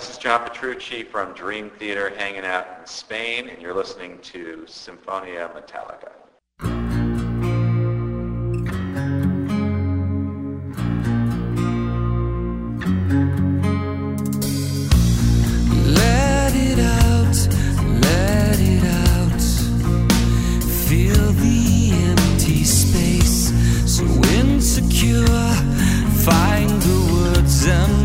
this is John Petrucci from Dream Theater hanging out in Spain, and you're listening to Symphonia Metallica. Space so insecure, find the words and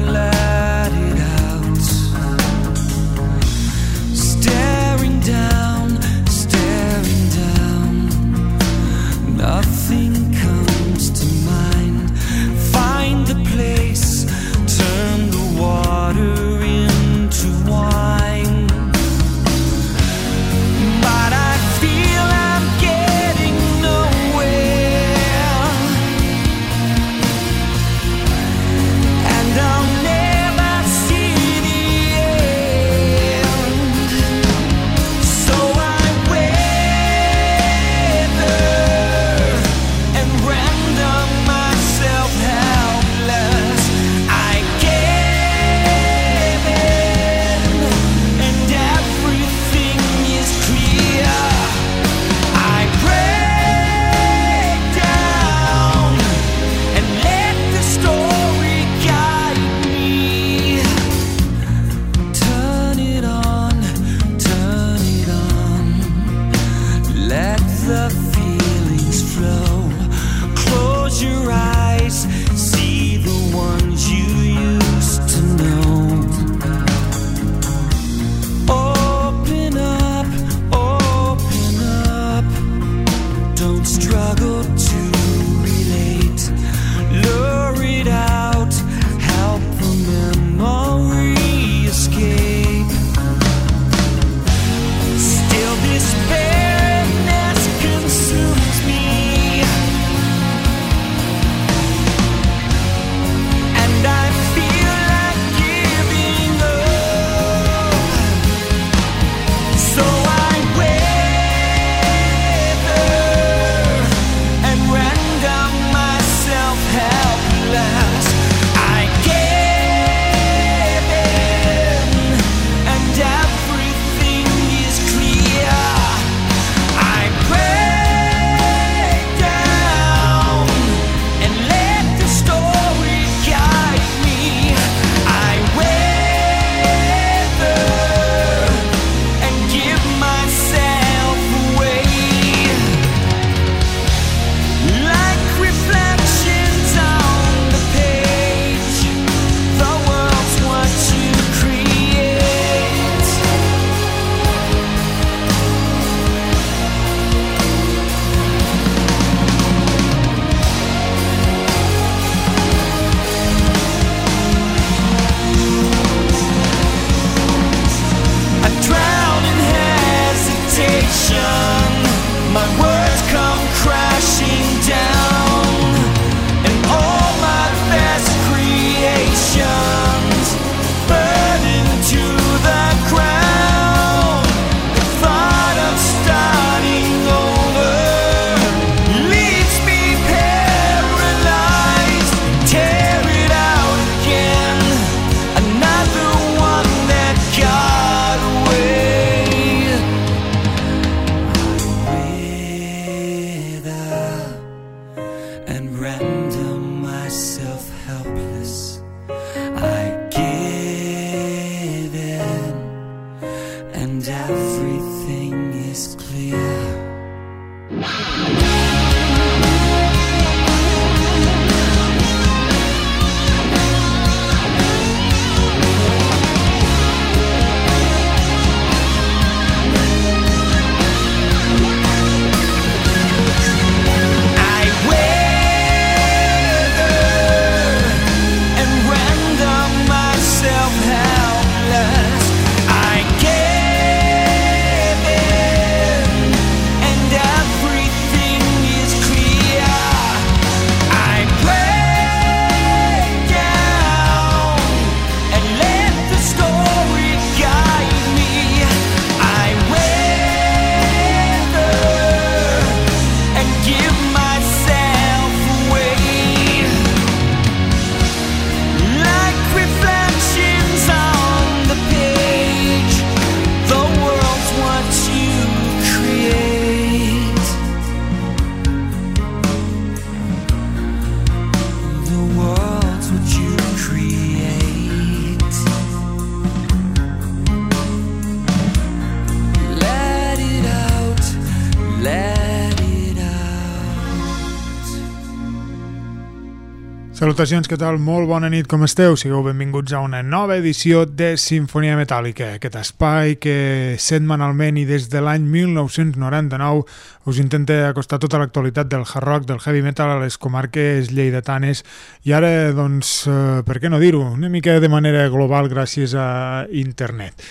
Salutacions, què tal? Molt bona nit, com esteu? Sigueu benvinguts a una nova edició de Sinfonia Metàl·lica, aquest espai que setmanalment i des de l'any 1999 us intenta acostar tota l'actualitat del hard rock, del heavy metal a les comarques lleidatanes i ara, doncs, eh, per què no dir-ho, una mica de manera global gràcies a internet.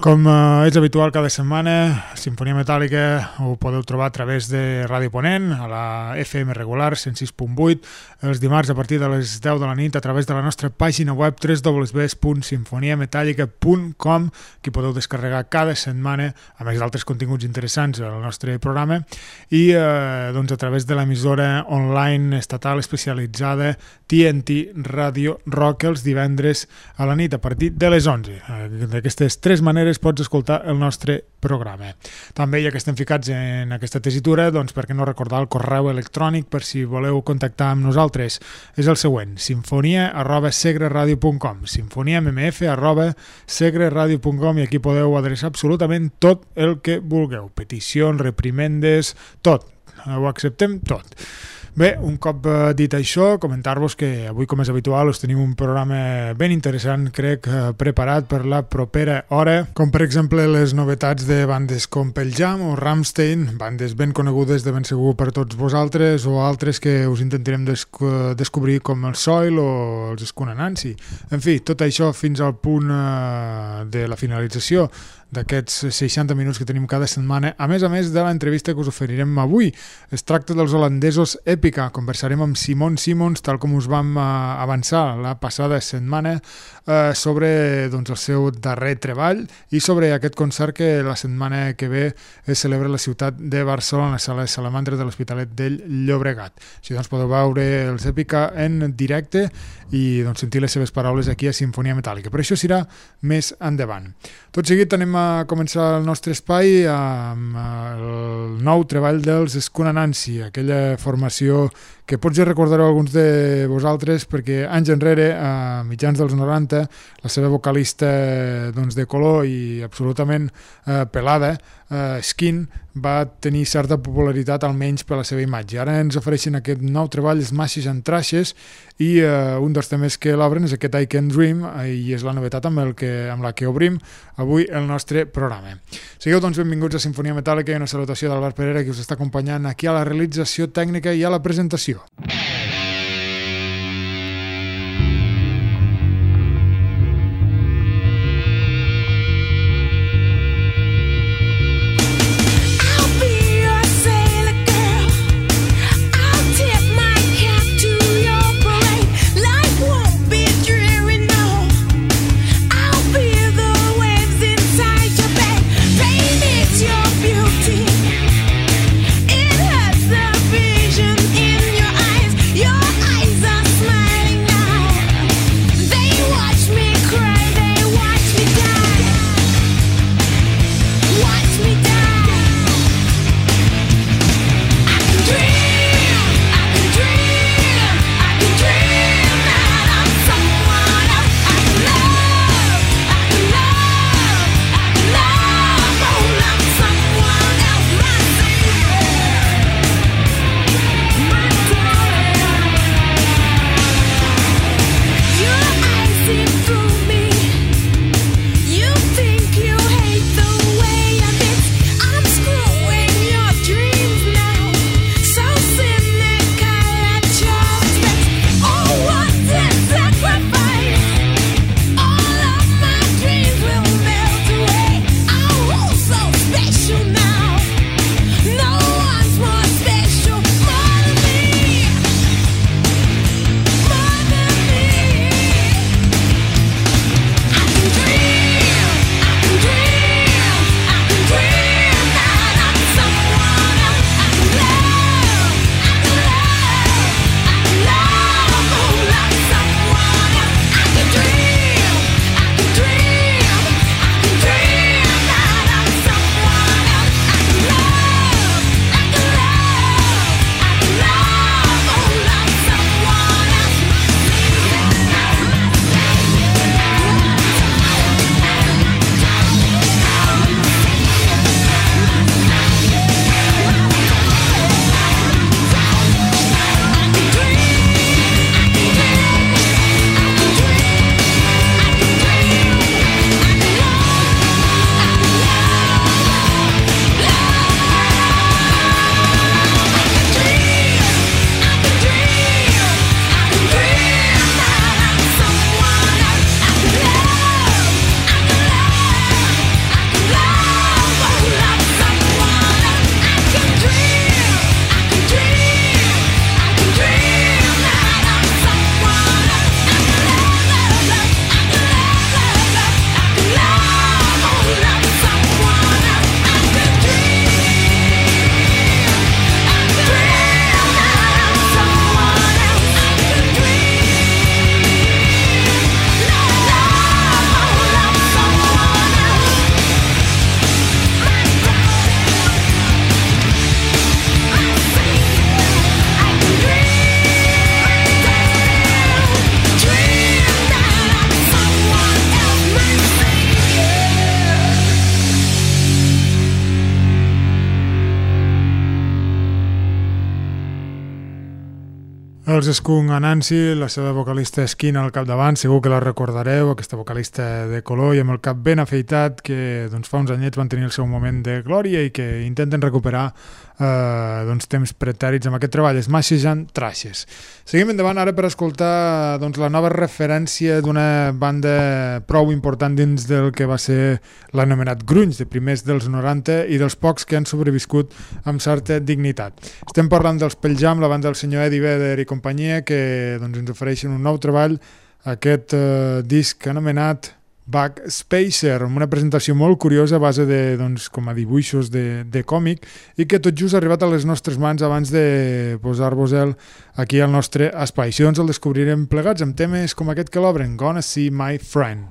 Com eh, és habitual cada setmana, Sinfonia Metàl·lica ho podeu trobar a través de Ràdio Ponent, a la FM regular 106.8, els dimarts a partir de les 10 de la nit a través de la nostra pàgina web www.sinfoniametàl·lica.com que podeu descarregar cada setmana, a més d'altres continguts interessants al nostre programa, i eh, doncs a través de l'emissora online estatal especialitzada TNT Radio Rock els divendres a la nit a partir de les 11. Eh, D'aquestes tres maneres pots escoltar el nostre programa. També, ja que estem ficats en aquesta tesitura, doncs per què no recordar el correu electrònic per si voleu contactar amb nosaltres. És el següent, sinfonia arroba segreradio.com sinfoniammf arroba segreradio.com i aquí podeu adreçar absolutament tot el que vulgueu. Peticions, reprimendes, tot. Ho acceptem tot. Bé, un cop eh, dit això, comentar-vos que avui, com és habitual, us tenim un programa ben interessant, crec, eh, preparat per la propera hora, com per exemple les novetats de bandes com Pel Jam o Ramstein, bandes ben conegudes de ben segur per tots vosaltres, o altres que us intentarem desc descobrir com el Soil o els Skuna Nancy. En fi, tot això fins al punt eh, de la finalització d'aquests 60 minuts que tenim cada setmana, a més a més de l'entrevista que us oferirem avui. Es tracta dels holandesos Èpica. Conversarem amb Simon Simons, tal com us vam uh, avançar la passada setmana, uh, sobre doncs, el seu darrer treball i sobre aquest concert que la setmana que ve es celebra a la ciutat de Barcelona, a la sala de Salamandra de l'Hospitalet del Llobregat. Així doncs podeu veure els Èpica en directe i doncs, sentir les seves paraules aquí a Sinfonia Metàl·lica. Però això serà més endavant. Tot seguit anem començar el nostre espai amb el nou treball dels Skuna Nancy, aquella formació que potser recordareu alguns de vosaltres perquè anys enrere, a mitjans dels 90, la seva vocalista doncs, de color i absolutament eh, pelada, eh, Skin, va tenir certa popularitat almenys per la seva imatge. Ara ens ofereixen aquest nou treball, Smashes and Trashes, i eh, un dels temes que l'obren és aquest I Can Dream, eh, i és la novetat amb, el que, amb la que obrim avui el nostre programa. Sigueu doncs benvinguts a Sinfonia Metàl·lica i una salutació d'Albert Pereira que us està acompanyant aquí a la realització tècnica i a la presentació. Thank you. Skunk Anansi, la seva vocalista Esquina al capdavant, segur que la recordareu, aquesta vocalista de color i amb el cap ben afeitat que doncs, fa uns anyets van tenir el seu moment de glòria i que intenten recuperar eh, doncs, temps pretèrits amb aquest treball, Smashing Trashes. Seguim endavant ara per escoltar doncs, la nova referència d'una banda prou important dins del que va ser l'anomenat grunge de primers dels 90 i dels pocs que han sobreviscut amb certa dignitat. Estem parlant dels Pelljam, la banda del senyor Eddie Vedder i companyia, que doncs, ens ofereixen un nou treball, aquest eh, disc anomenat Back Spacer, amb una presentació molt curiosa a base de, doncs, com a dibuixos de, de còmic i que tot just ha arribat a les nostres mans abans de posar-vos-el aquí al nostre espai. Així doncs el descobrirem plegats amb temes com aquest que l'obren, Gonna See My Friend.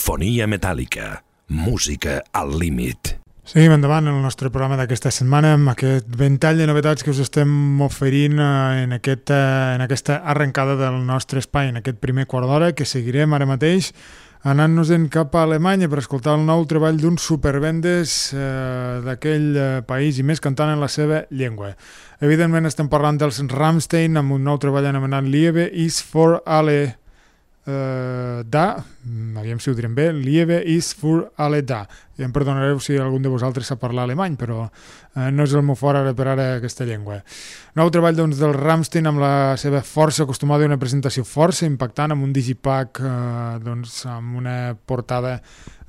Sinfonia metàl·lica. Música al límit. Seguim endavant en el nostre programa d'aquesta setmana amb aquest ventall de novetats que us estem oferint eh, en, aquest, eh, en aquesta arrencada del nostre espai, en aquest primer quart d'hora que seguirem ara mateix anant-nos-en cap a Alemanya per escoltar el nou treball d'uns supervendes eh, d'aquell eh, país i més cantant en la seva llengua. Evidentment estem parlant dels Rammstein amb un nou treball anomenat Liebe is for alle eh, da, aviam si ho direm bé, Liebe is für alle da. I em perdonareu si algun de vosaltres sap parlar alemany, però eh, no és el meu fort ara per ara aquesta llengua. Nou treball doncs, del Rammstein amb la seva força acostumada a una presentació força impactant amb un digipack eh, doncs, amb una portada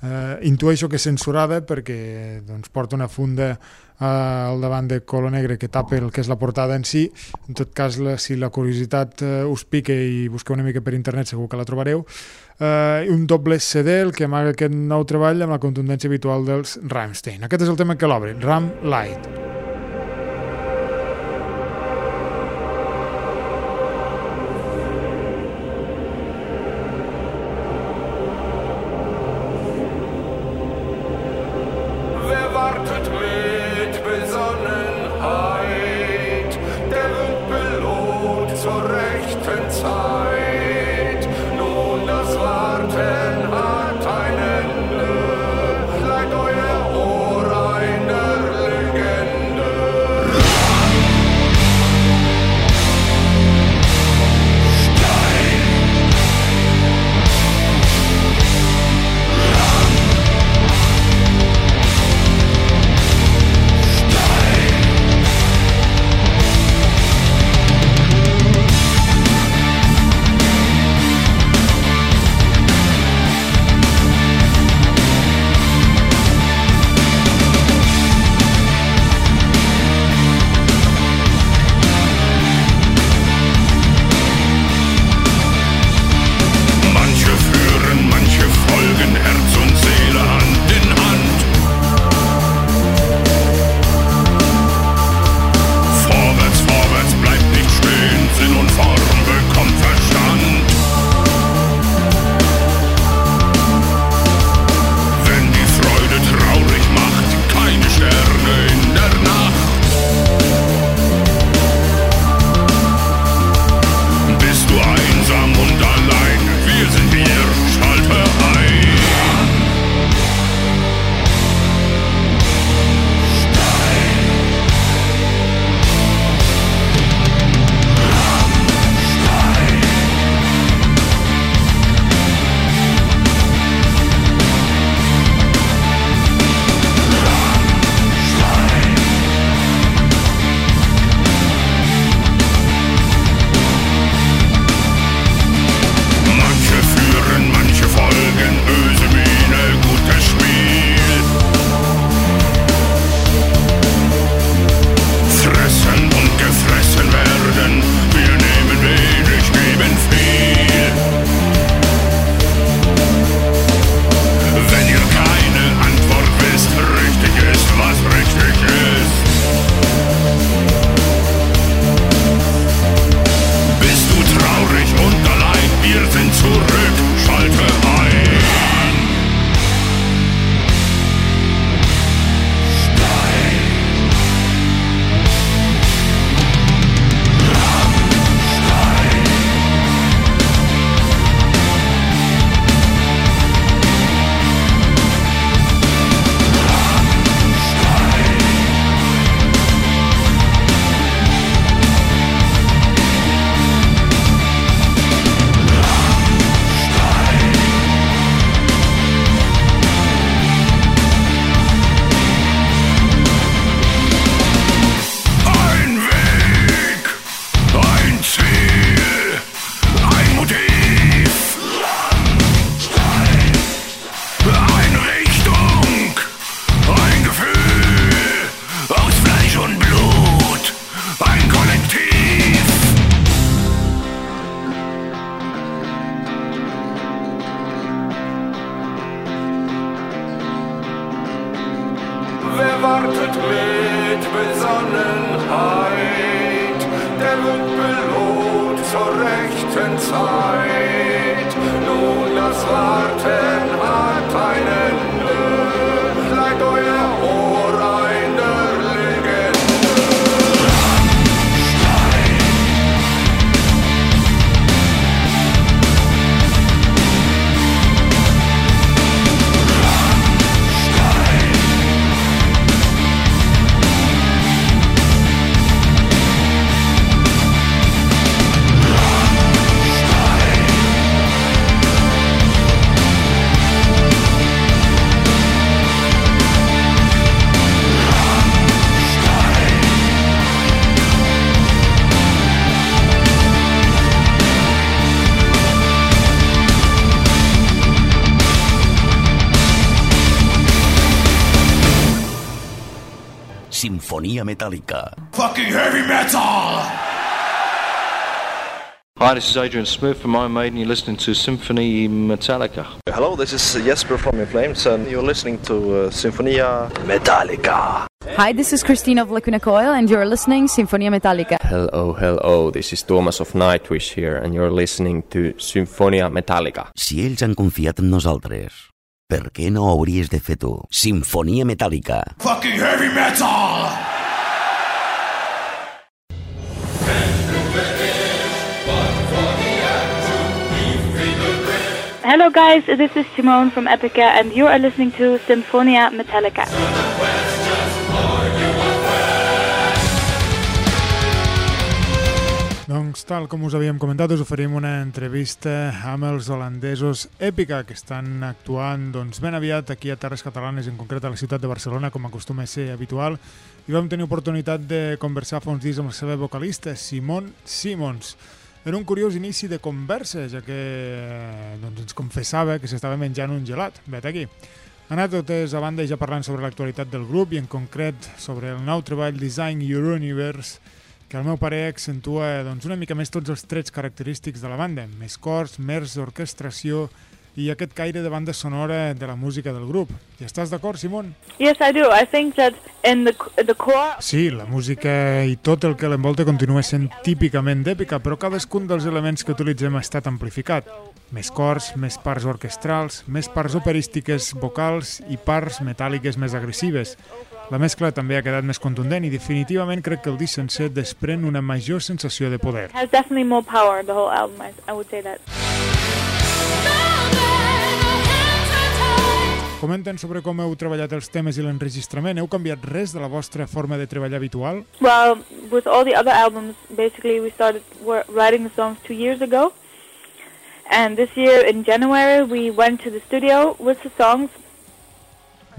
eh, intueixo que censurada perquè doncs, porta una funda eh, al davant de color negre que tapa el que és la portada en si. En tot cas, la, si la curiositat eh, us pica i busqueu una mica per internet segur que la trobareu. Eh, un doble CD, el que amaga aquest nou treball amb la contundència habitual dels Rammstein. Aquest és el tema que l'obre, Ram Light. Zeit mit Besonnenheit, der wird belohnt zur rechten Zeit. Nun, das war Sinfonia Metàl·lica. Fucking heavy metal! Hi, this is Adrian Smith from Iron Maiden. You're listening to Symphony Metallica. Hello, this is Jesper from In Flames, and you're listening to uh, Sinfonia Metallica. Hi, this is Christine of Lacuna Coil, and you're listening Sinfonia Metallica. Hello, hello, this is Thomas of Nightwish here, and you're listening to Symphonia Metallica. Si ells han confiat en nosaltres, per què no ho hauries de fer tu? Sinfonia Metàl·lica. Fucking heavy metal! Hello, guys. This is Simone from Epica, and you are listening to Symphonia Metallica. Doncs, tal com us havíem comentat, us oferim una entrevista amb els holandesos Èpica, que estan actuant doncs, ben aviat aquí a Terres Catalanes, en concret a la ciutat de Barcelona, com acostuma a ser habitual, i vam tenir oportunitat de conversar fa uns dies amb la seva vocalista, Simon Simons. Era un curiós inici de conversa, ja que doncs, ens confessava que s'estava menjant un gelat. Vet aquí. Anècdotes a banda ja parlant sobre l'actualitat del grup i en concret sobre el nou treball Design Your Universe que al meu parer accentua doncs, una mica més tots els trets característics de la banda, més cors, més orquestració i aquest caire de banda sonora de la música del grup. Hi estàs d'acord, Simon? Yes, I do. I think that in the the core Sí, la música i tot el que l'envolta continua sent típicament d'èpica, però cadascun dels elements que utilitzem ha estat amplificat. Més cors, més parts orquestrals, més parts operístiques, vocals i parts metàl·liques més agressives. La mescla també ha quedat més contundent i definitivament crec que el disc sencer desprèn una major sensació de poder. has definitely more power. The whole album, I, would say that. Comenten sobre com heu treballat els temes i l'enregistrament. Heu canviat res de la vostra forma de treballar habitual? Well, with all the other albums, basically we started writing the songs two years ago, and this year in January we went to the studio with the songs.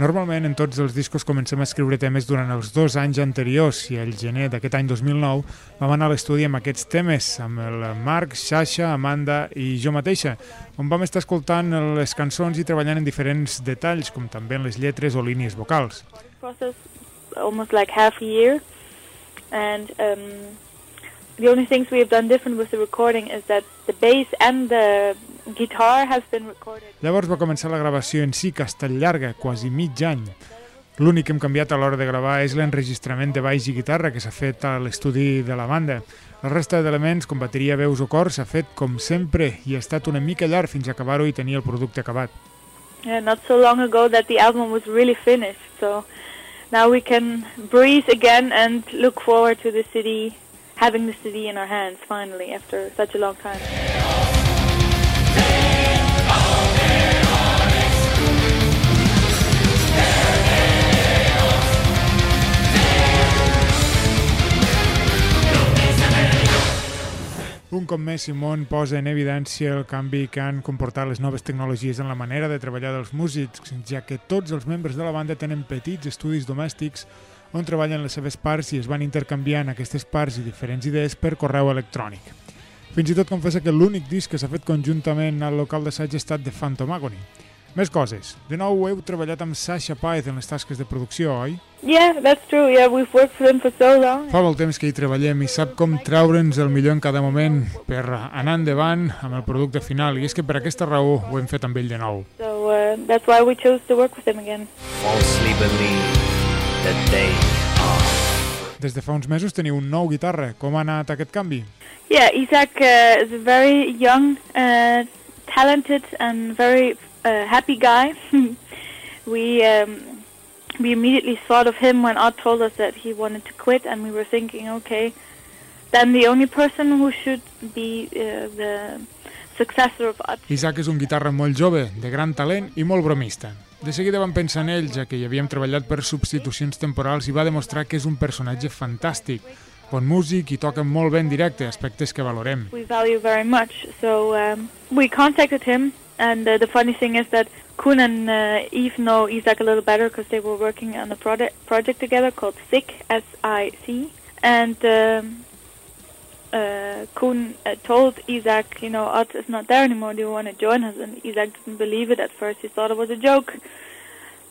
Normalment en tots els discos comencem a escriure temes durant els dos anys anteriors i el gener d'aquest any 2009 vam anar a l'estudi amb aquests temes, amb el Marc, Sasha, Amanda i jo mateixa, on vam estar escoltant les cançons i treballant en diferents detalls, com també en les lletres o línies vocals. process almost like half a year and um, the only things we have done different with the recording is that the bass and the guitar have been recorded Llavors va començar la gravació en si, que ha estat llarga, quasi mig any. L'únic que hem canviat a l'hora de gravar és l'enregistrament de baix i guitarra que s'ha fet a l'estudi de la banda. La resta d'elements, com bateria, veus o cor, s'ha fet com sempre i ha estat una mica llarg fins a acabar-ho i tenir el producte acabat. yeah, not so long ago that the album was really finished so now we can breathe again and look forward to the city having the city in our hands finally after such a long time. Un cop més, Simon posa en evidència el canvi que han comportat les noves tecnologies en la manera de treballar dels músics, ja que tots els membres de la banda tenen petits estudis domèstics on treballen les seves parts i es van intercanviant aquestes parts i diferents idees per correu electrònic. Fins i tot confessa que l'únic disc que s'ha fet conjuntament al local d'assaig ha estat de Phantom Agony. Més coses. De nou heu treballat amb Sasha Paez en les tasques de producció, oi? yeah that's true yeah we've worked with him for so long Fa molt temps que hi treballem i sap com traure'ns el millor en cada moment per anar endavant amb el producte final i és que per aquesta raó ho hem fet amb ell de nou. so uh, that's why we chose to work with him again Falsely believe that they Des de fa uns mesos teniu un nou guitarra. Com ha anat aquest canvi? Yeah, Isaac uh, is a very young, uh, talented, and very uh, happy guy. we um, we immediately thought of him when Odd told us that he wanted to quit, and we were thinking, okay, then the only person who should be uh, the successor of Odd. Isaac és un guitarra molt jove, de gran talent i molt bromista. De seguida vam pensar en ell, ja que hi havíem treballat per substitucions temporals i va demostrar que és un personatge fantàstic. Bon músic i toca molt bé en directe, aspectes que valorem. we value very much. So um, we contacted him, and uh, the funny thing is that Kun and uh, Eve know Isaac a little better because they were working on a project project together called SIC, S-I-C, and um, uh, Kun uh, told Isaac, you know, Ott is not there anymore. Do you want to join us? And Isaac didn't believe it at first. He thought it was a joke,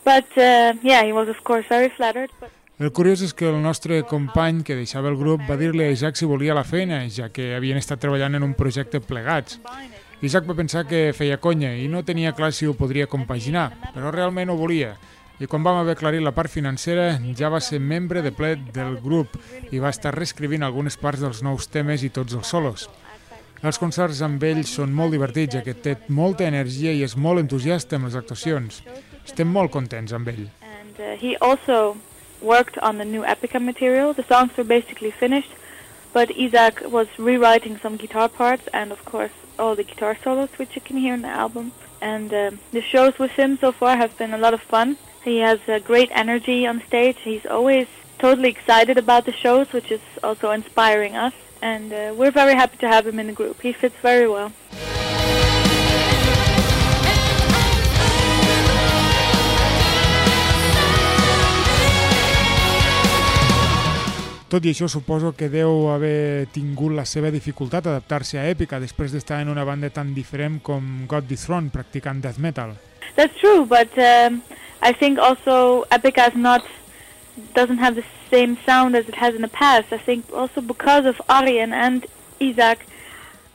but uh, yeah, he was of course very flattered. But El curiós és que el nostre company que deixava el grup va dir-li a Isaac si volia la feina, ja que havien estat treballant en un projecte plegats. Isaac va pensar que feia conya i no tenia clar si ho podria compaginar, però realment ho volia. I quan vam haver aclarit la part financera, ja va ser membre de ple del grup i va estar reescrivint algunes parts dels nous temes i tots els solos. Els concerts amb ell són molt divertits, ja que té molta energia i és molt entusiasta amb les actuacions. Estem molt contents amb ell. And uh, he also worked on the new Epica material. The songs were basically finished, but Isaac was rewriting some guitar parts and, of course, all the guitar solos which you can hear in the album. And um the shows with him so far have been a lot of fun. He has a great energy on stage. He's always totally excited about the shows, which is also inspiring us. And uh, we're very happy to have him in the group. He fits very well. Tot i això, suposo que deu haver tingut la seva dificultat adaptar-se a Èpica després d'estar en una banda tan diferent com God Dethroned, practicant death metal. That's true, but um, I think also Epica is not doesn't have the same sound as it has in the past. I think also because of Arjen and Isaac,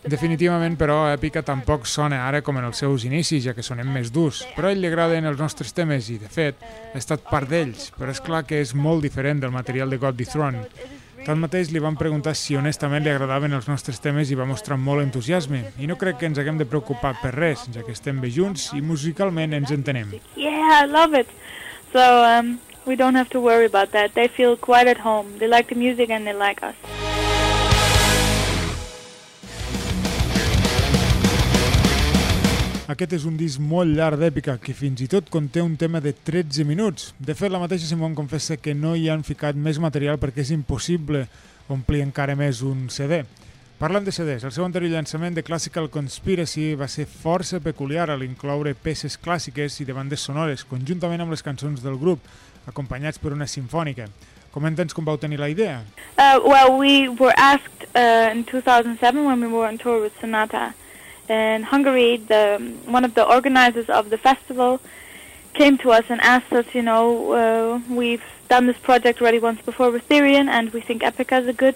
Definitivament, però, Èpica tampoc sona ara com en els seus inicis, ja que sonem més durs. Però a ell li agraden els nostres temes i, de fet, ha estat part d'ells, però és clar que és molt diferent del material de God Dethroned. Tanmateix li vam preguntar si honestament li agradaven els nostres temes i va mostrar molt entusiasme. I no crec que ens haguem de preocupar per res, ja que estem bé junts i musicalment ens entenem. yeah, I love it. So um, we don't have to worry about that. They feel quite at home. They like the music and they like us. Aquest és un disc molt llarg d'èpica, que fins i tot conté un tema de 13 minuts. De fet, la mateixa Simon confessa que no hi han ficat més material perquè és impossible omplir encara més un CD. Parlant de CDs, el seu anterior llançament de Classical Conspiracy va ser força peculiar a l'incloure peces clàssiques i de bandes sonores, conjuntament amb les cançons del grup, acompanyats per una sinfònica. Comenta'ns com vau tenir la idea. Uh, well, we were asked uh, in 2007 when we were on tour with Sonata in Hungary. The one of the organizers of the festival came to us and asked us, you know, uh, we've done this project already once before with Therian, and we think Epica is a good.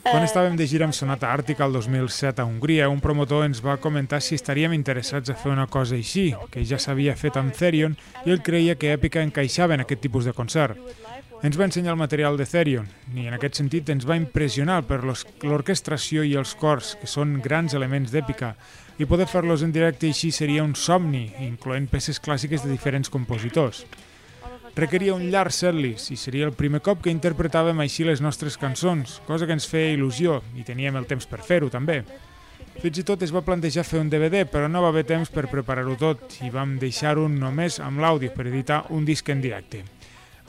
Quan estàvem de gira amb Sonata Àrtica el 2007 a Hongria, un promotor ens va comentar si estaríem interessats a fer una cosa així, que ja s'havia fet amb Therion, i ell creia que Èpica encaixava en aquest tipus de concert. Ens va ensenyar el material de Therion, i en aquest sentit ens va impressionar per l'orquestració i els cors, que són grans elements d'èpica, i poder fer-los en directe així seria un somni, incloent peces clàssiques de diferents compositors. Requeria un llarg setlist i seria el primer cop que interpretàvem així les nostres cançons, cosa que ens feia il·lusió i teníem el temps per fer-ho també. Fins i tot es va plantejar fer un DVD, però no va haver temps per preparar-ho tot i vam deixar-ho només amb l'àudio per editar un disc en directe.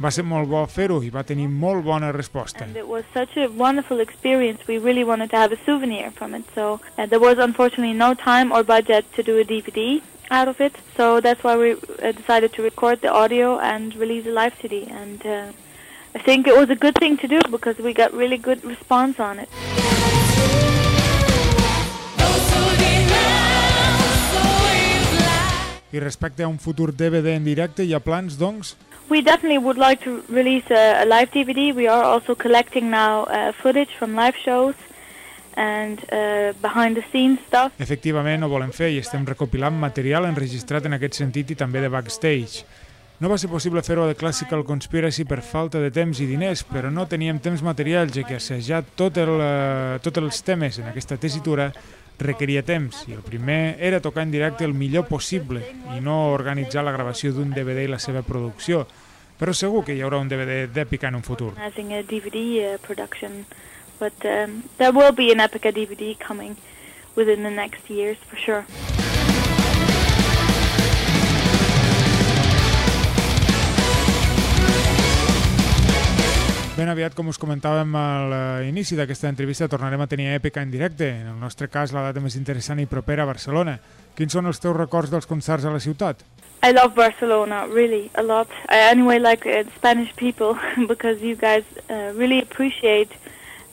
Va ser molt bo fer-ho i va tenir molt bona resposta. And it was such a wonderful experience. We really wanted to have a souvenir from it. So uh, there was unfortunately no time or budget to do a DVD out of it. So that's why we uh, decided to record the audio and release a live CD. And uh, I think it was a good thing to do because we got really good response on it. I respecte a un futur DVD en directe, hi ha plans, doncs? We definitely would like to release a, a live DVD. We are also collecting now uh, footage from live shows and uh, behind the scenes stuff. Efectivament, ho volem fer i estem recopilant material enregistrat en aquest sentit i també de backstage. No va ser possible fer-ho The Classical Conspiracy per falta de temps i diners, però no teníem temps material, ja que assajar tot el, eh, tots els temes en aquesta tessitura requeria temps, i el primer era tocar en directe el millor possible i no organitzar la gravació d'un DVD i la seva producció. Però segur que hi haurà un DVD d'Èpica en un futur. A DVD uh, production, but um, there will be an Epica DVD coming within the next years for sure. Ben aviat, com us comentàvem a l'inici d'aquesta entrevista, tornarem a tenir Èpica en directe. En el nostre cas, la data més interessant i propera a Barcelona. Quins són els teus records dels concerts a la ciutat? I love Barcelona really a lot. I anyway like uh, Spanish people because you guys uh, really appreciate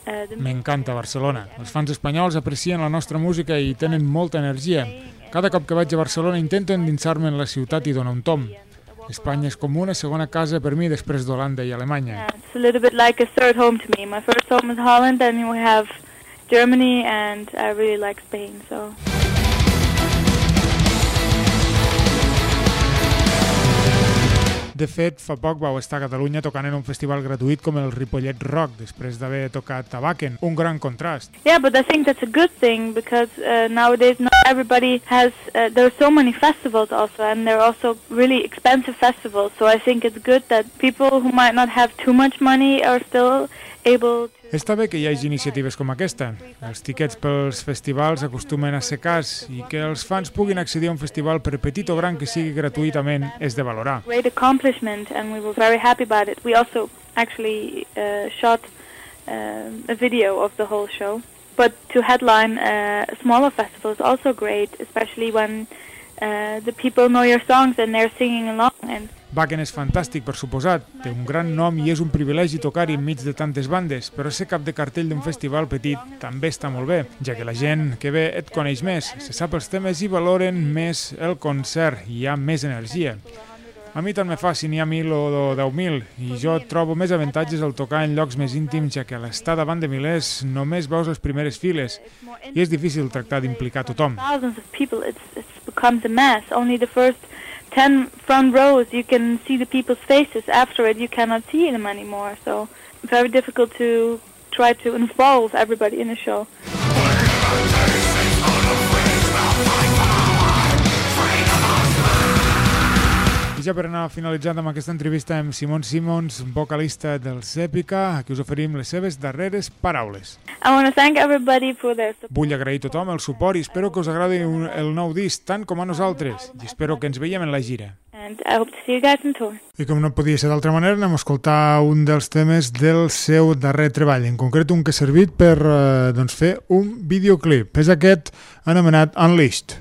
uh, M'encanta Barcelona. Els fans espanyols aprecien la nostra música i tenen molta energia. Cada cop que vaig a Barcelona intento endinsar-me en la ciutat i donar un tom. Espanya és com una segona casa per mi després d'Holanda i Alemanya. It's a little bit like a third home to me. My first home is Holland, and we have Germany, and I really like Spain. So De fet, fa poc vau estar a Catalunya tocant en un festival gratuït com el Ripollet Rock, després d'haver tocat a Wacken. Un gran contrast. yeah, but I think that's a good thing because uh, nowadays not everybody has. Uh, there are so many festivals also, and they're also really expensive festivals. So I think it's good that people who might not have too much money are still. Està bé que hi hagi iniciatives com aquesta. Els tiquets pels festivals acostumen a ser cars i que els fans puguin accedir a un festival per petit o gran que sigui gratuïtament és de valorar. great accomplishment, and we were very happy about it. We also actually uh, shot uh, a video of the whole show. But to headline uh, smaller festival is also great, especially when uh, the people know your songs and they're singing along. And Wacken és fantàstic, per suposat, té un gran nom i és un privilegi tocar-hi enmig de tantes bandes, però ser cap de cartell d'un festival petit també està molt bé, ja que la gent que ve et coneix més, se sap els temes i valoren més el concert i hi ha més energia. A mi tant me fa si n'hi ha mil o deu mil, i jo trobo més avantatges al tocar en llocs més íntims, ja que a l'estar davant de milers només veus les primeres files, i és difícil tractar d'implicar tothom. thousands of a mess. 10 front rows, you can see the people's faces. After it, you cannot see them anymore. So very difficult to try to involve everybody in a show. I ja per anar finalitzant amb aquesta entrevista amb Simon Simons, vocalista del Èpica, a qui us oferim les seves darreres paraules. I want to thank everybody for their support. Vull agrair a tothom el suport i espero que us agradi un- el nou disc tant com a nosaltres i espero que ens veiem en la gira. And I hope to see you guys on tour. I com no podia ser d'altra manera, anem a escoltar un dels temes del seu darrer treball, en concret un que ha servit per eh, doncs fer un videoclip. És aquest anomenat. Unleashed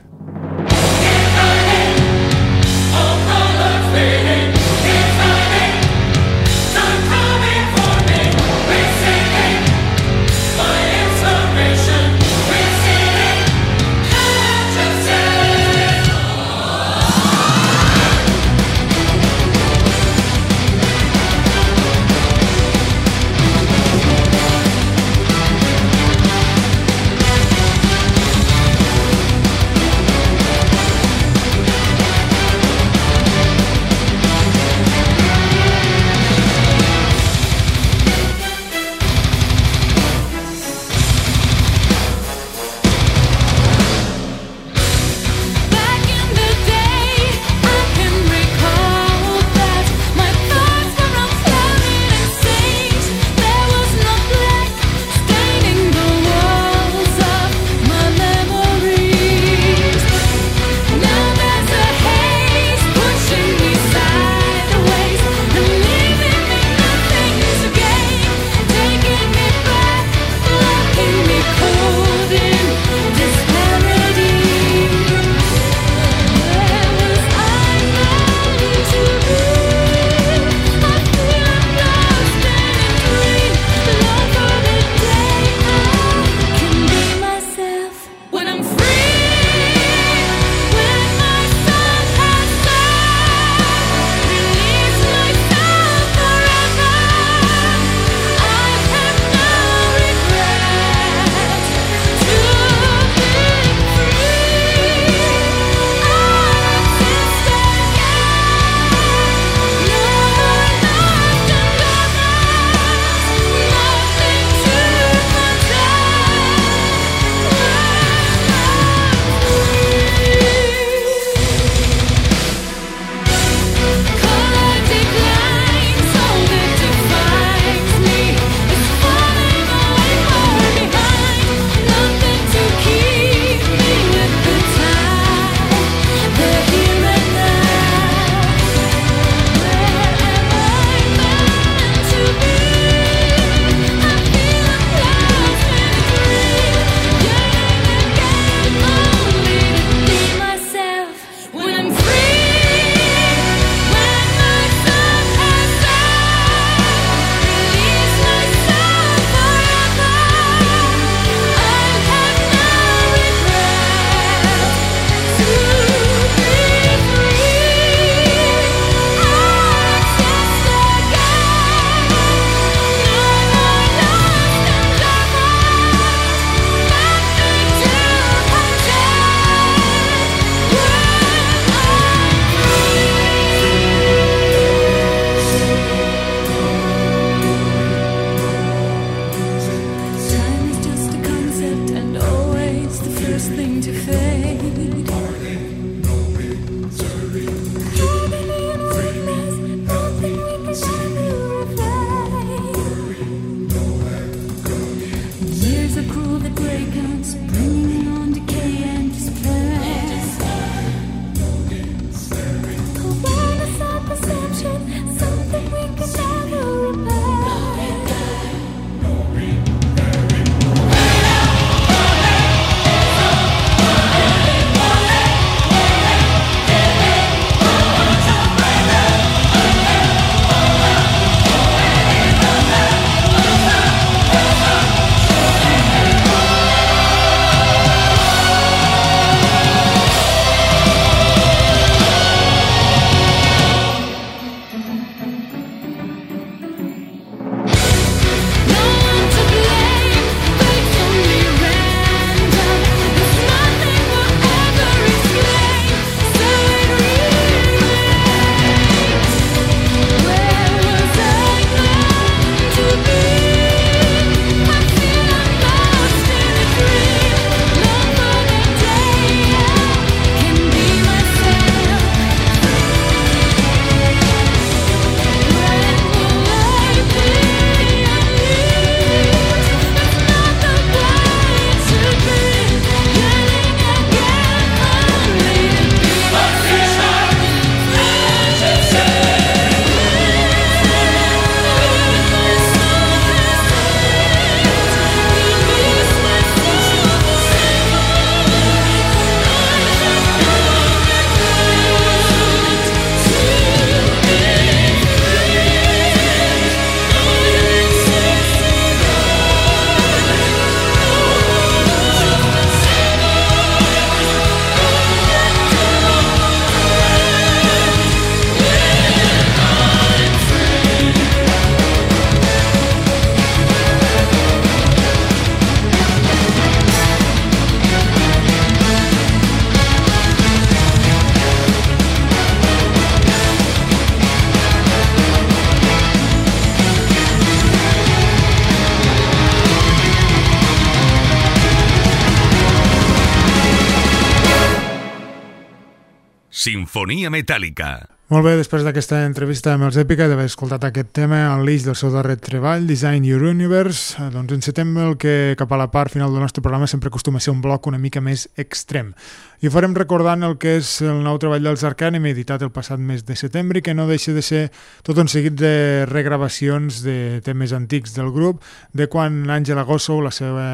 Sinfonia metàl·lica. Molt bé, després d'aquesta entrevista amb els Èpica d'haver escoltat aquest tema al l'eix del seu darrer treball, Design Your Universe, eh, doncs encetem el que cap a la part final del nostre programa sempre acostuma a ser un bloc una mica més extrem. I ho farem recordant el que és el nou treball dels Arcanem, editat el passat mes de setembre, que no deixa de ser tot un seguit de regravacions de temes antics del grup, de quan Àngela Gosso, la seva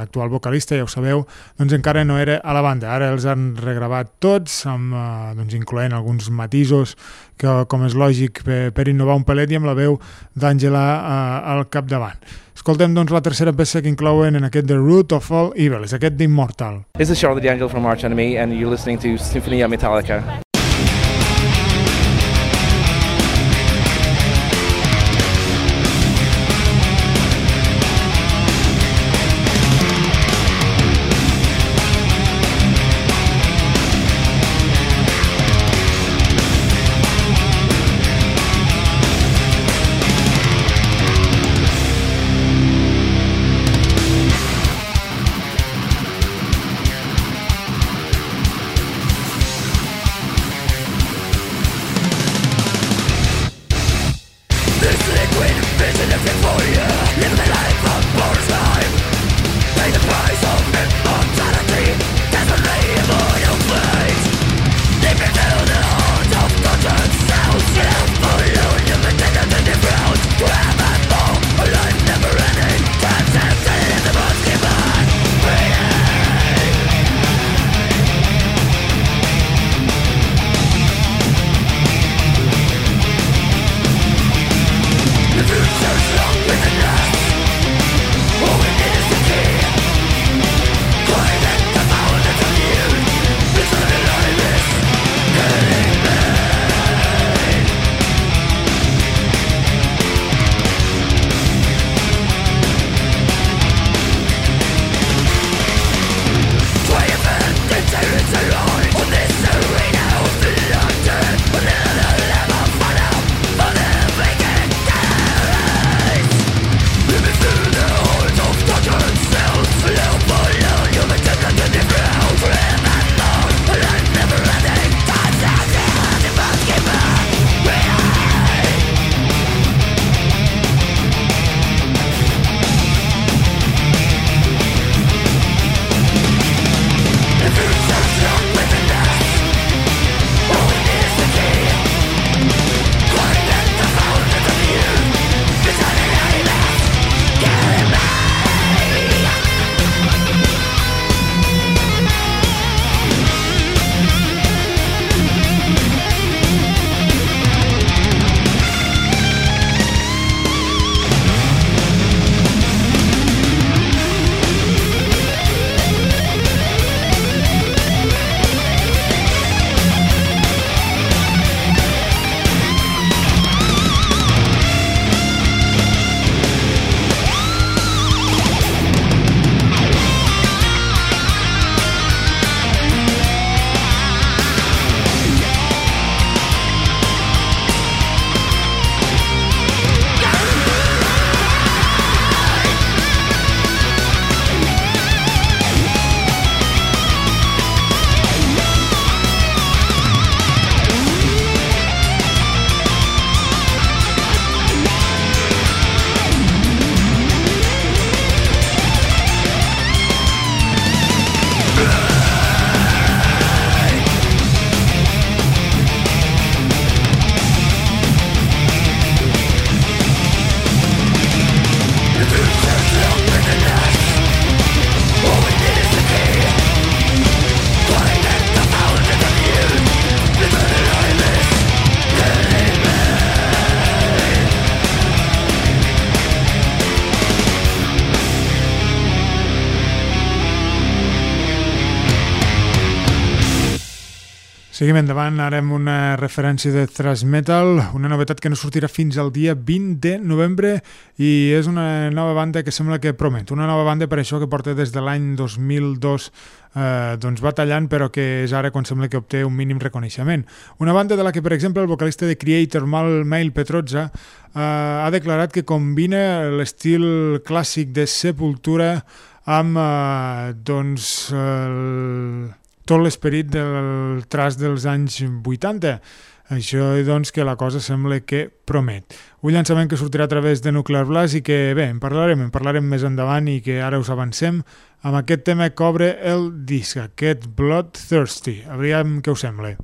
actual vocalista, ja ho sabeu, doncs encara no era a la banda. Ara els han regravat tots, amb, eh, doncs incloent alguns matisos que, com és lògic, per, per innovar un pelet i amb la veu d'Àngela eh, al capdavant. Escoltem doncs la tercera peça que inclouen en aquest The Root of All Evil, és aquest d'Immortal. This is Charlie D'Angelo from Arch Enemy, and you're listening to Symphonia Metallica. Seguim endavant, ara amb una referència de thrash metal, una novetat que no sortirà fins al dia 20 de novembre i és una nova banda que sembla que promet, una nova banda per això que porta des de l'any 2002 eh, doncs batallant però que és ara quan sembla que obté un mínim reconeixement. Una banda de la que per exemple el vocalista de Creator Mal Mail Petrozza eh, ha declarat que combina l'estil clàssic de Sepultura amb eh, doncs el tot l'esperit del tras dels anys 80. Això, doncs, que la cosa sembla que promet. Un llançament que sortirà a través de Nuclear Blast i que, bé, en parlarem, en parlarem més endavant i que ara us avancem amb aquest tema que obre el disc, aquest Bloodthirsty. Aviam què us sembla.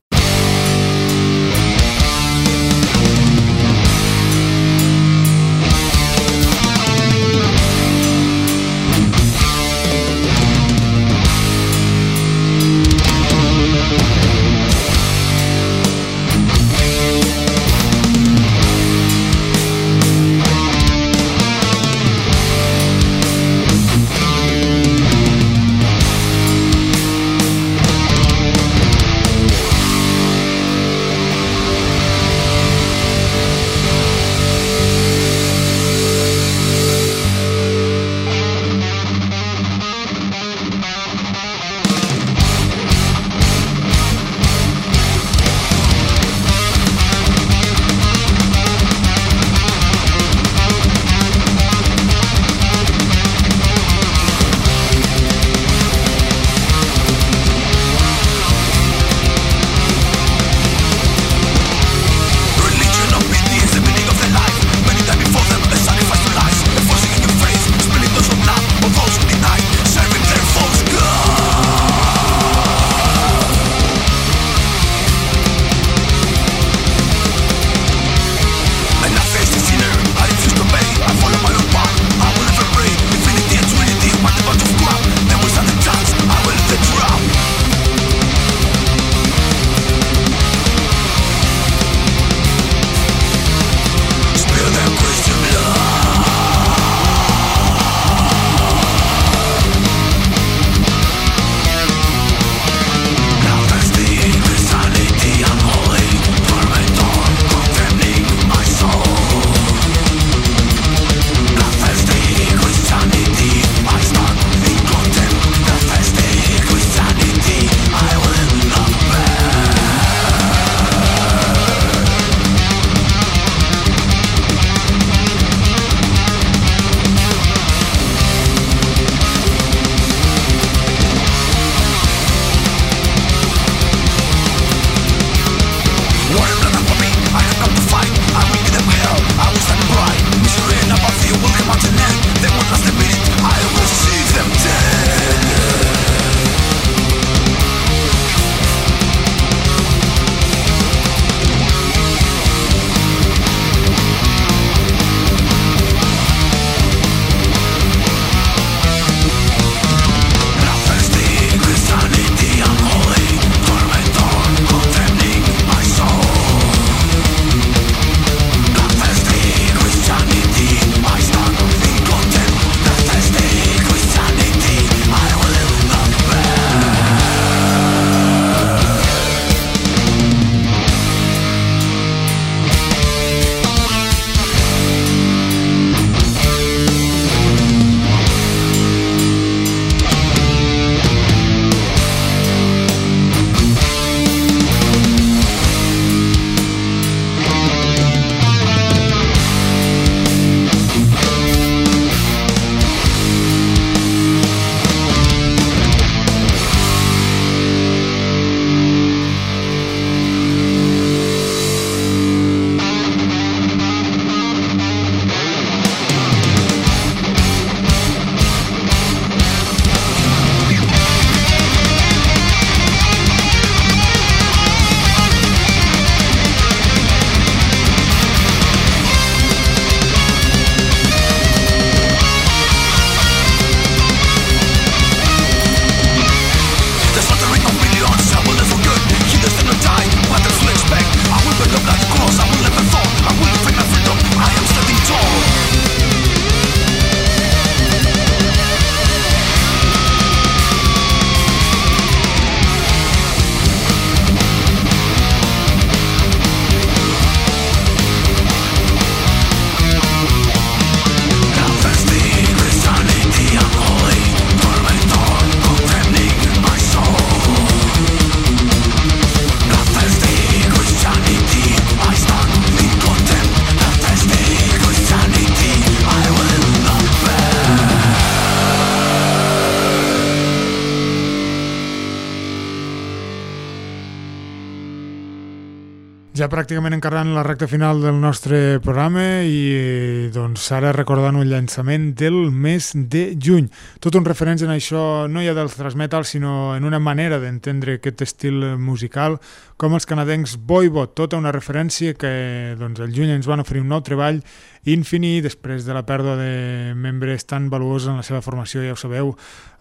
Pràcticament encarant la recta final del nostre programa i doncs ara recordant un llançament del mes de juny. Tot un referents en això no ja del thrash metal sinó en una manera d'entendre aquest estil musical com els canadencs Voivod, tota una referència que doncs, el juny ens van oferir un nou treball Infini, després de la pèrdua de membres tan valuosos en la seva formació, ja ho sabeu,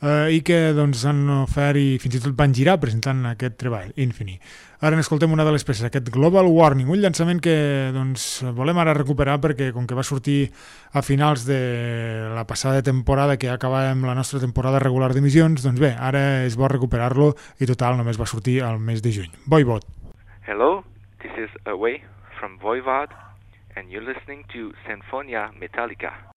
eh, i que doncs, han ofert i fins i tot van girar presentant aquest treball, Infini. Ara n'escoltem una de les peces, aquest Global Warning, un llançament que doncs, volem ara recuperar perquè com que va sortir a finals de la passada temporada que acabàvem la nostra temporada regular d'emissions, doncs bé, ara és bo recuperar-lo i total només va sortir al mes de juny. Voivod. Hello, this is Away from Voivod, and you're listening to Sinfonia Metallica.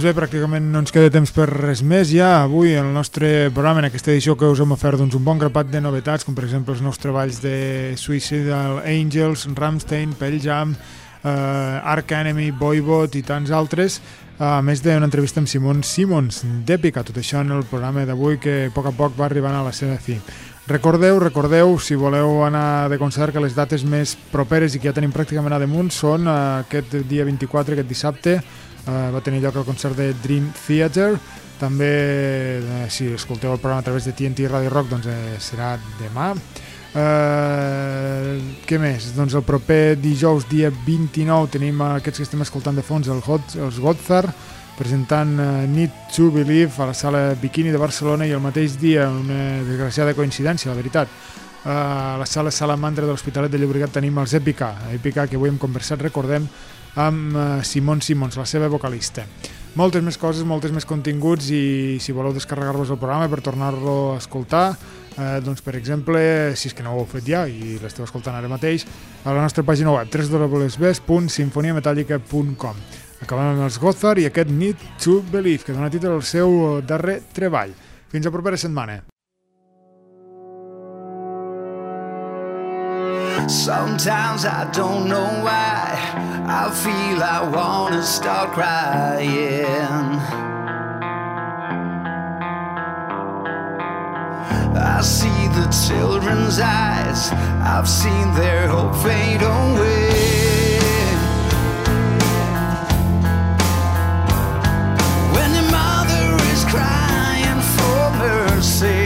Doncs bé, pràcticament no ens queda temps per res més ja. Avui el nostre programa, en aquesta edició que us hem ofert doncs, un bon grapat de novetats, com per exemple els nous treballs de Suicidal Angels, Ramstein, Pell Jam, eh, Arc Enemy, Voivod i tants altres, a més d'una entrevista amb Simon Simons d'Èpica, tot això en el programa d'avui que a poc a poc va arribant a la seva fi. Recordeu, recordeu, si voleu anar de concert, que les dates més properes i que ja tenim pràcticament a damunt són eh, aquest dia 24, aquest dissabte, va tenir lloc el concert de Dream Theater, també, eh, si escolteu el programa a través de TNT Radio Rock, doncs eh, serà demà. Eh, què més? Doncs el proper dijous, dia 29, tenim aquests que estem escoltant de fons, el Hot, els Godzar, presentant uh, Need to Believe a la sala Bikini de Barcelona i el mateix dia, una desgraciada coincidència, la veritat, uh, a la sala Salamandra de l'Hospitalet de Llobregat tenim els Epica, Epica que avui hem conversat, recordem, amb uh, Simon Simons, la seva vocalista. Moltes més coses, moltes més continguts i si voleu descarregar-vos el programa per tornar-lo a escoltar, eh, doncs per exemple, si és que no ho heu fet ja i l'esteu escoltant ara mateix, a la nostra pàgina web www.sinfoniametàl·lica.com Acabem amb els Gothar i aquest Need to Believe, que dona títol al seu darrer treball. Fins a propera setmana. Sometimes I don't know why I feel I wanna start crying. I see the children's eyes, I've seen their hope fade away. When the mother is crying for mercy.